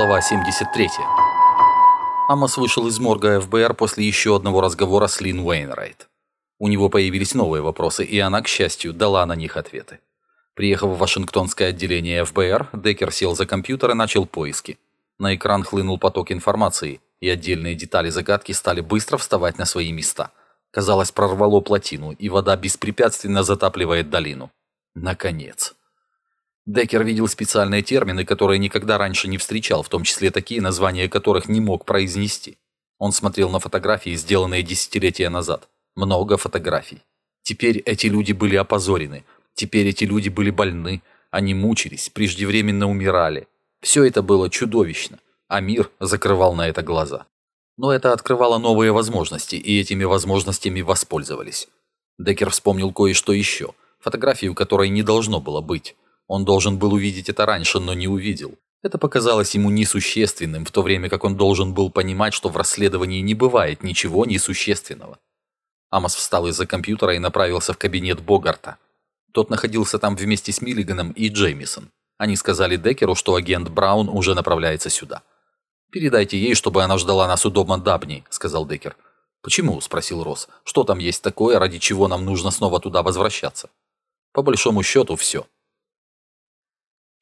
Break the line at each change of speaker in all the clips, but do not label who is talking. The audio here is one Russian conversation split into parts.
Глава 73. Амос вышел из морга ФБР после еще одного разговора с Лин Уэйнрайт. У него появились новые вопросы, и она, к счастью, дала на них ответы. Приехав в Вашингтонское отделение ФБР, Деккер сел за компьютер и начал поиски. На экран хлынул поток информации, и отдельные детали загадки стали быстро вставать на свои места. Казалось, прорвало плотину, и вода беспрепятственно затапливает долину. Наконец. Деккер видел специальные термины, которые никогда раньше не встречал, в том числе такие, названия которых не мог произнести. Он смотрел на фотографии, сделанные десятилетия назад. Много фотографий. Теперь эти люди были опозорены. Теперь эти люди были больны. Они мучились, преждевременно умирали. Все это было чудовищно, а мир закрывал на это глаза. Но это открывало новые возможности, и этими возможностями воспользовались. Деккер вспомнил кое-что еще. Фотографию, которой не должно было быть. Он должен был увидеть это раньше, но не увидел. Это показалось ему несущественным, в то время как он должен был понимать, что в расследовании не бывает ничего несущественного. Амос встал из-за компьютера и направился в кабинет Богарта. Тот находился там вместе с Миллиганом и Джеймисон. Они сказали Деккеру, что агент Браун уже направляется сюда. «Передайте ей, чтобы она ждала нас у дома Дабни», — сказал Деккер. «Почему?» — спросил Росс. «Что там есть такое, ради чего нам нужно снова туда возвращаться?» «По большому счету, все.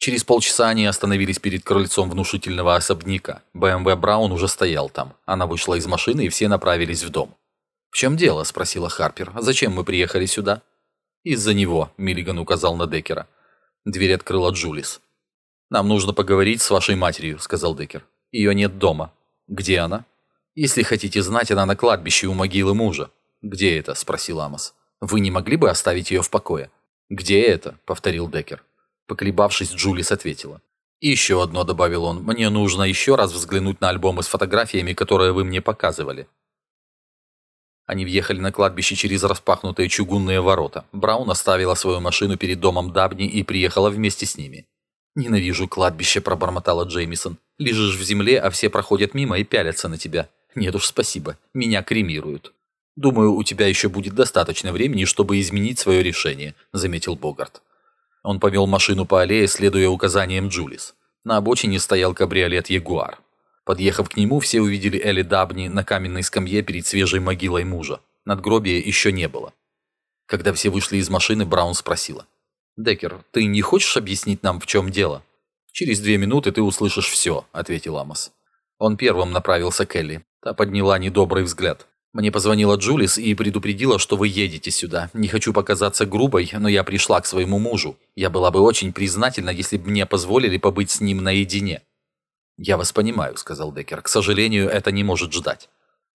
Через полчаса они остановились перед крыльцом внушительного особняка. БМВ Браун уже стоял там. Она вышла из машины, и все направились в дом. «В чем дело?» – спросила Харпер. «Зачем мы приехали сюда?» «Из-за него», – Миллиган указал на Деккера. Дверь открыла Джулис. «Нам нужно поговорить с вашей матерью», – сказал Деккер. «Ее нет дома». «Где она?» «Если хотите знать, она на кладбище у могилы мужа». «Где это?» – спросил Амос. «Вы не могли бы оставить ее в покое?» «Где это?» – повторил Деккер. Поколебавшись, Джулис ответила. «И еще одно», — добавил он, — «мне нужно еще раз взглянуть на альбомы с фотографиями, которые вы мне показывали». Они въехали на кладбище через распахнутые чугунные ворота. Браун оставила свою машину перед домом Дабни и приехала вместе с ними. «Ненавижу кладбище», — пробормотала Джеймисон. «Лежишь в земле, а все проходят мимо и пялятся на тебя. Нет уж, спасибо. Меня кремируют». «Думаю, у тебя еще будет достаточно времени, чтобы изменить свое решение», — заметил Богарт. Он повел машину по аллее, следуя указаниям Джулис. На обочине стоял кабриолет «Ягуар». Подъехав к нему, все увидели Элли Дабни на каменной скамье перед свежей могилой мужа. Надгробия еще не было. Когда все вышли из машины, Браун спросила. «Деккер, ты не хочешь объяснить нам, в чем дело?» «Через две минуты ты услышишь все», — ответил Амос. Он первым направился к Элли. Та подняла недобрый взгляд. Мне позвонила Джулис и предупредила, что вы едете сюда. Не хочу показаться грубой, но я пришла к своему мужу. Я была бы очень признательна, если бы мне позволили побыть с ним наедине». «Я вас понимаю», — сказал Деккер. «К сожалению, это не может ждать».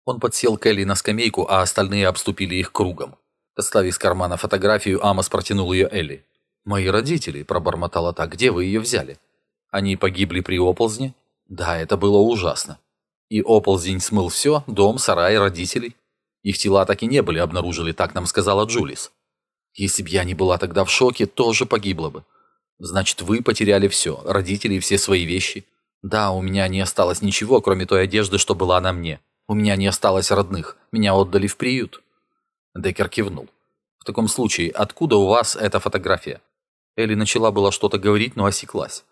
Он подсел к Элли на скамейку, а остальные обступили их кругом. Достав из кармана фотографию, Амос протянул ее Элли. «Мои родители», — пробормотала та, — «где вы ее взяли?» «Они погибли при оползне?» «Да, это было ужасно. И оползень смыл все, дом, сарай, родителей. Их тела так и не были обнаружили, так нам сказала Джулис. Если б я не была тогда в шоке, тоже погибла бы. Значит, вы потеряли все, родители и все свои вещи. Да, у меня не осталось ничего, кроме той одежды, что была на мне. У меня не осталось родных, меня отдали в приют. Деккер кивнул. В таком случае, откуда у вас эта фотография? Элли начала было что-то говорить, но осеклась.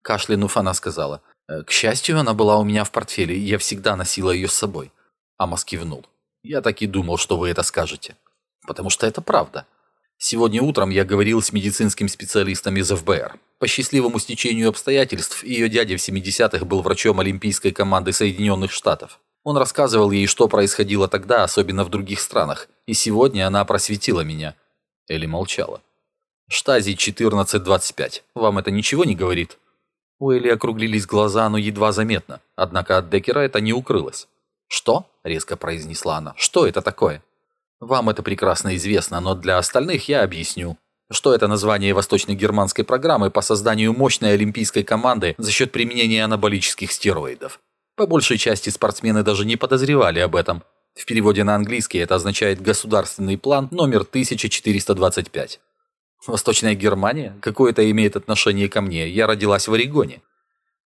Кашлянув, она сказала, к счастью, она была у меня в портфеле, и я всегда носила ее с собой. Амос кивнул. Я так и думал, что вы это скажете. Потому что это правда. Сегодня утром я говорил с медицинским специалистом из ФБР. По счастливому стечению обстоятельств, ее дядя в 70-х был врачом Олимпийской команды Соединенных Штатов. Он рассказывал ей, что происходило тогда, особенно в других странах, и сегодня она просветила меня. Элли молчала. «Штази 1425. Вам это ничего не говорит?» У Элли округлились глаза, но едва заметно. Однако от Деккера это не укрылось. «Что?» – резко произнесла она. «Что это такое?» «Вам это прекрасно известно, но для остальных я объясню. Что это название восточно-германской программы по созданию мощной олимпийской команды за счет применения анаболических стероидов. По большей части спортсмены даже не подозревали об этом. В переводе на английский это означает «государственный план номер 1425». Восточная Германия? Какое это имеет отношение ко мне? Я родилась в Орегоне.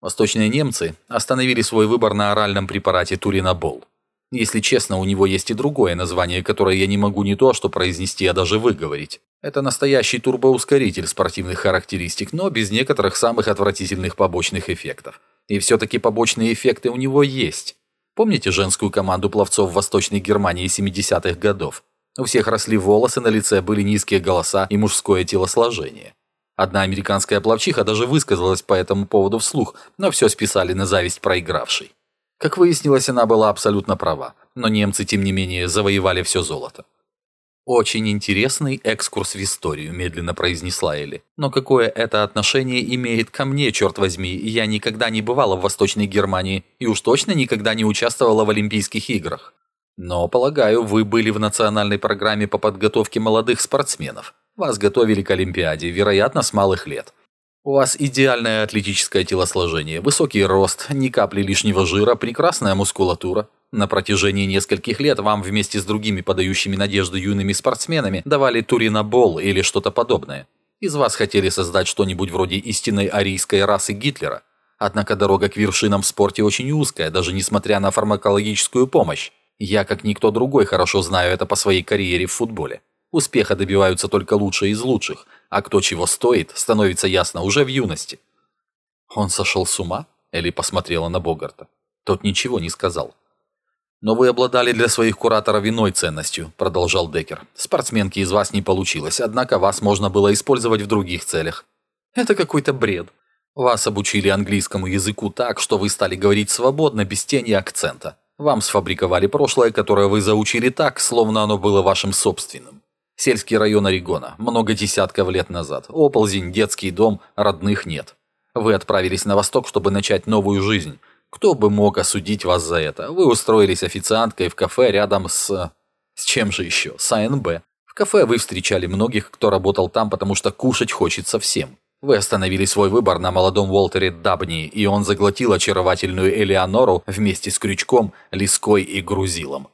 Восточные немцы остановили свой выбор на оральном препарате Туринабол. Если честно, у него есть и другое название, которое я не могу не то что произнести, а даже выговорить. Это настоящий турбоускоритель спортивных характеристик, но без некоторых самых отвратительных побочных эффектов. И все-таки побочные эффекты у него есть. Помните женскую команду пловцов Восточной Германии 70-х годов? У всех росли волосы, на лице были низкие голоса и мужское телосложение. Одна американская пловчиха даже высказалась по этому поводу вслух, но все списали на зависть проигравшей. Как выяснилось, она была абсолютно права, но немцы, тем не менее, завоевали все золото. «Очень интересный экскурс в историю», – медленно произнесла Элли. «Но какое это отношение имеет ко мне, черт возьми? Я никогда не бывала в Восточной Германии и уж точно никогда не участвовала в Олимпийских играх. Но, полагаю, вы были в национальной программе по подготовке молодых спортсменов. Вас готовили к Олимпиаде, вероятно, с малых лет. У вас идеальное атлетическое телосложение, высокий рост, ни капли лишнего жира, прекрасная мускулатура. На протяжении нескольких лет вам вместе с другими подающими надежды юными спортсменами давали туринобол или что-то подобное. Из вас хотели создать что-нибудь вроде истинной арийской расы Гитлера. Однако дорога к вершинам в спорте очень узкая, даже несмотря на фармакологическую помощь. Я, как никто другой, хорошо знаю это по своей карьере в футболе. Успеха добиваются только лучшие из лучших, а кто чего стоит, становится ясно уже в юности. Он сошел с ума? Элли посмотрела на Богарта. Тот ничего не сказал. «Но вы обладали для своих кураторов иной ценностью», – продолжал Деккер. «Спортсменки из вас не получилось, однако вас можно было использовать в других целях. Это какой-то бред. Вас обучили английскому языку так, что вы стали говорить свободно, без тени акцента. Вам сфабриковали прошлое, которое вы заучили так, словно оно было вашим собственным. Сельский район Орегона, много десятков лет назад. Оползень, детский дом, родных нет. Вы отправились на восток, чтобы начать новую жизнь. Кто бы мог осудить вас за это? Вы устроились официанткой в кафе рядом с... С чем же еще? С АНБ. В кафе вы встречали многих, кто работал там, потому что кушать хочется всем. Вы остановили свой выбор на молодом Уолтере Дабни, и он заглотил очаровательную Элеонору вместе с Крючком, Лиской и Грузилом.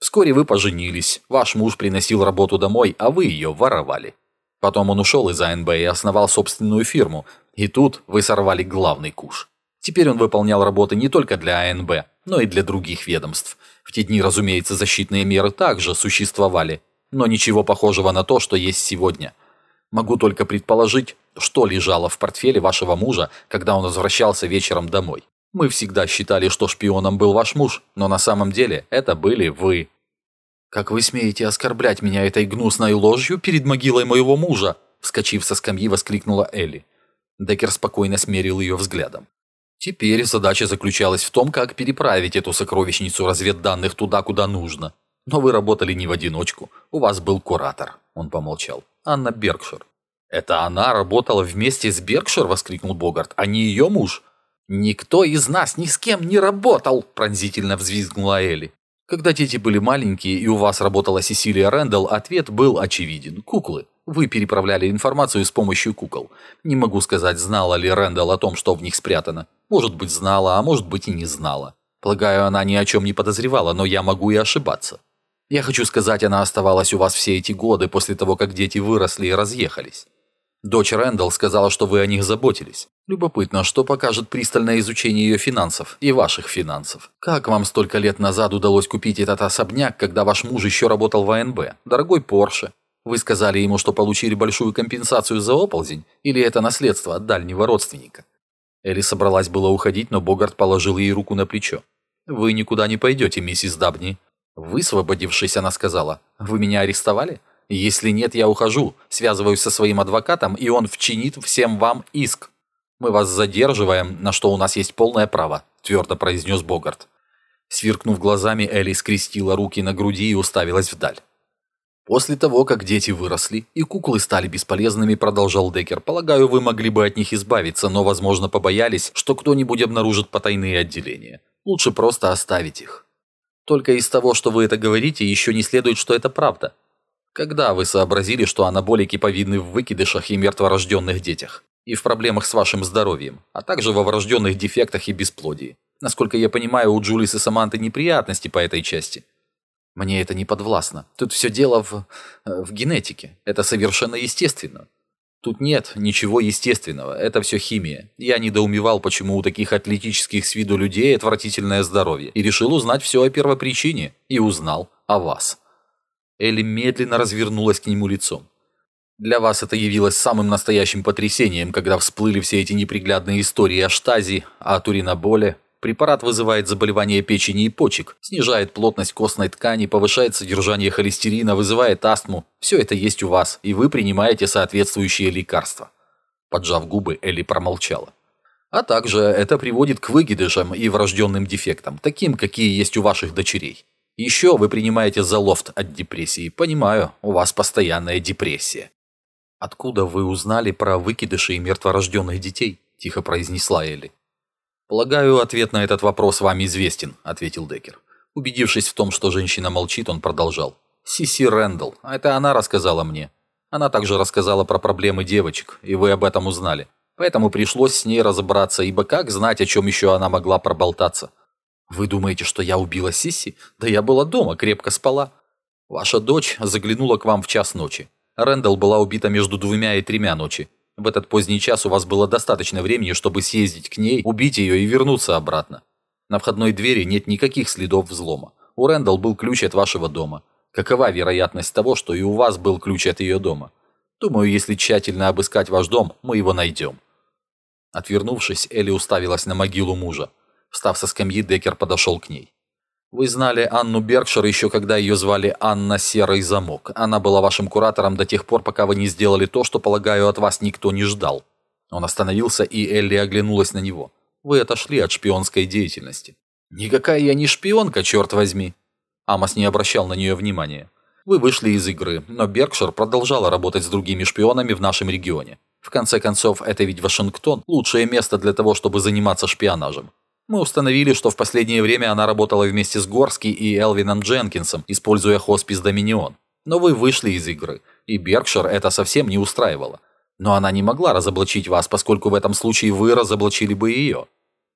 Вскоре вы поженились, ваш муж приносил работу домой, а вы ее воровали. Потом он ушел из АНБ и основал собственную фирму, и тут вы сорвали главный куш. Теперь он выполнял работы не только для АНБ, но и для других ведомств. В те дни, разумеется, защитные меры также существовали, но ничего похожего на то, что есть сегодня. Могу только предположить, что лежало в портфеле вашего мужа, когда он возвращался вечером домой. Мы всегда считали, что шпионом был ваш муж, но на самом деле это были вы. «Как вы смеете оскорблять меня этой гнусной ложью перед могилой моего мужа?» Вскочив со скамьи, воскликнула Элли. Деккер спокойно смерил ее взглядом. Теперь задача заключалась в том, как переправить эту сокровищницу разведданных туда, куда нужно. Но вы работали не в одиночку. У вас был куратор. Он помолчал. Анна Беркшир. «Это она работала вместе с Беркшир?» – воскликнул Богарт. «А не ее муж?» «Никто из нас ни с кем не работал!» – пронзительно взвизгнула Элли. Когда дети были маленькие и у вас работала Сесилия Рэндалл, ответ был очевиден. Куклы. Вы переправляли информацию с помощью кукол. Не могу сказать, знала ли Рэндалл о том, что в них спрятано. Может быть, знала, а может быть и не знала. Полагаю, она ни о чем не подозревала, но я могу и ошибаться. Я хочу сказать, она оставалась у вас все эти годы после того, как дети выросли и разъехались. Дочь Рэндалл сказала, что вы о них заботились. Любопытно, что покажет пристальное изучение ее финансов и ваших финансов. Как вам столько лет назад удалось купить этот особняк, когда ваш муж еще работал в АНБ? Дорогой Порше. Вы сказали ему, что получили большую компенсацию за оползень, или это наследство от дальнего родственника? Элли собралась было уходить, но Богарт положил ей руку на плечо. «Вы никуда не пойдете, миссис Дабни». Высвободившись, она сказала, «Вы меня арестовали? Если нет, я ухожу, связываюсь со своим адвокатом, и он вчинит всем вам иск. Мы вас задерживаем, на что у нас есть полное право», – твердо произнес Богарт. Сверкнув глазами, Элли скрестила руки на груди и уставилась вдаль. После того, как дети выросли и куклы стали бесполезными, продолжал Деккер, полагаю, вы могли бы от них избавиться, но, возможно, побоялись, что кто-нибудь обнаружит потайные отделения. Лучше просто оставить их. Только из того, что вы это говорите, еще не следует, что это правда. Когда вы сообразили, что анаболики повинны в выкидышах и мертворожденных детях? И в проблемах с вашим здоровьем, а также во врожденных дефектах и бесплодии? Насколько я понимаю, у Джулис и Саманты неприятности по этой части. Мне это не подвластно. Тут все дело в... Э, в генетике. Это совершенно естественно. Тут нет ничего естественного, это все химия. Я недоумевал, почему у таких атлетических с виду людей отвратительное здоровье, и решил узнать все о первопричине, и узнал о вас. Элли медленно развернулась к нему лицом. Для вас это явилось самым настоящим потрясением, когда всплыли все эти неприглядные истории о штази, о туриноболе. Препарат вызывает заболевание печени и почек, снижает плотность костной ткани, повышает содержание холестерина, вызывает астму. Все это есть у вас, и вы принимаете соответствующие лекарства. Поджав губы, Элли промолчала. А также это приводит к выгидышам и врожденным дефектам, таким, какие есть у ваших дочерей. Еще вы принимаете залофт от депрессии. Понимаю, у вас постоянная депрессия. Откуда вы узнали про выкидыши и мертворожденных детей? Тихо произнесла Элли. Полагаю, ответ на этот вопрос вам известен, ответил Деккер. Убедившись в том, что женщина молчит, он продолжал. Сиси Рэндалл, это она рассказала мне. Она также рассказала про проблемы девочек, и вы об этом узнали. Поэтому пришлось с ней разобраться, ибо как знать, о чем еще она могла проболтаться. «Вы думаете, что я убила Сисси? Да я была дома, крепко спала. Ваша дочь заглянула к вам в час ночи. Рэндалл была убита между двумя и тремя ночи. В этот поздний час у вас было достаточно времени, чтобы съездить к ней, убить ее и вернуться обратно. На входной двери нет никаких следов взлома. У Рэндалл был ключ от вашего дома. Какова вероятность того, что и у вас был ключ от ее дома? Думаю, если тщательно обыскать ваш дом, мы его найдем». Отвернувшись, Элли уставилась на могилу мужа. Встав со скамьи, Деккер подошел к ней. «Вы знали Анну Беркшир еще когда ее звали Анна Серый Замок. Она была вашим куратором до тех пор, пока вы не сделали то, что, полагаю, от вас никто не ждал». Он остановился, и Элли оглянулась на него. «Вы отошли от шпионской деятельности». «Никакая я не шпионка, черт возьми!» Амос не обращал на нее внимания. «Вы вышли из игры, но Беркшир продолжала работать с другими шпионами в нашем регионе. В конце концов, это ведь Вашингтон – лучшее место для того, чтобы заниматься шпионажем. Мы установили, что в последнее время она работала вместе с Горски и Элвином Дженкинсом, используя хоспис Доминион. Но вы вышли из игры, и Беркшир это совсем не устраивало. Но она не могла разоблачить вас, поскольку в этом случае вы разоблачили бы ее.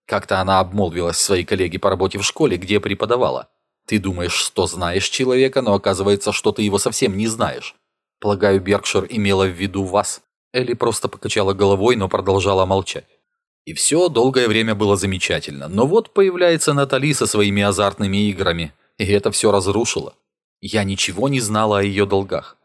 Как-то она обмолвилась своей коллеге по работе в школе, где преподавала. Ты думаешь, что знаешь человека, но оказывается, что ты его совсем не знаешь. Полагаю, Беркшир имела в виду вас. Элли просто покачала головой, но продолжала молчать. И все долгое время было замечательно. Но вот появляется Натали со своими азартными играми. И это все разрушило. Я ничего не знала о ее долгах.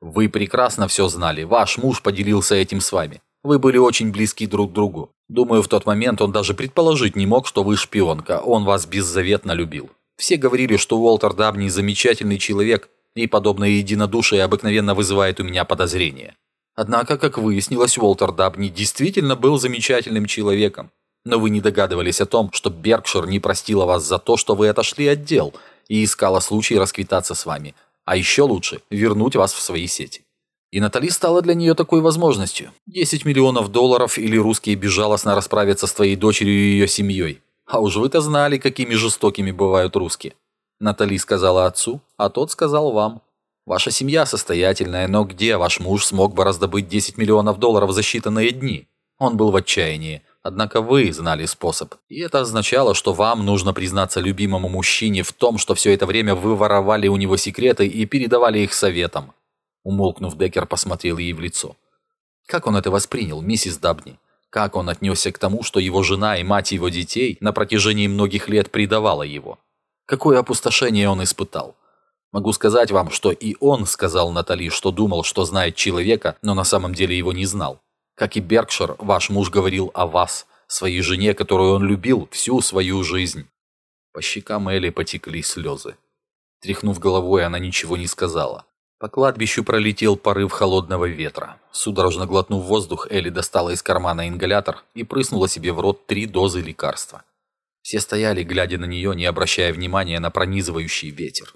Вы прекрасно все знали. Ваш муж поделился этим с вами. Вы были очень близки друг к другу. Думаю, в тот момент он даже предположить не мог, что вы шпионка. Он вас беззаветно любил. Все говорили, что Уолтер Дабни замечательный человек, и подобное единодушие обыкновенно вызывает у меня подозрения. Однако, как выяснилось, Уолтер Дабни действительно был замечательным человеком. Но вы не догадывались о том, что Беркшир не простила вас за то, что вы отошли от дел и искала случай расквитаться с вами. А еще лучше – вернуть вас в свои сети. И Натали стала для нее такой возможностью. 10 миллионов долларов или русские безжалостно расправятся с твоей дочерью и ее семьей. А уж вы-то знали, какими жестокими бывают русские. Натали сказала отцу, а тот сказал вам. Ваша семья состоятельная, но где ваш муж смог бы раздобыть 10 миллионов долларов за считанные дни? Он был в отчаянии. Однако вы знали способ. И это означало, что вам нужно признаться любимому мужчине в том, что все это время вы воровали у него секреты и передавали их советам. Умолкнув, Деккер посмотрел ей в лицо. Как он это воспринял, миссис Дабни? Как он отнесся к тому, что его жена и мать его детей на протяжении многих лет предавала его? Какое опустошение он испытал? Могу сказать вам, что и он сказал Натали, что думал, что знает человека, но на самом деле его не знал. Как и Беркшир, ваш муж говорил о вас, своей жене, которую он любил всю свою жизнь. По щекам Элли потекли слезы. Тряхнув головой, она ничего не сказала. По кладбищу пролетел порыв холодного ветра. Судорожно глотнув воздух, Элли достала из кармана ингалятор и прыснула себе в рот три дозы лекарства. Все стояли, глядя на нее, не обращая внимания на пронизывающий ветер.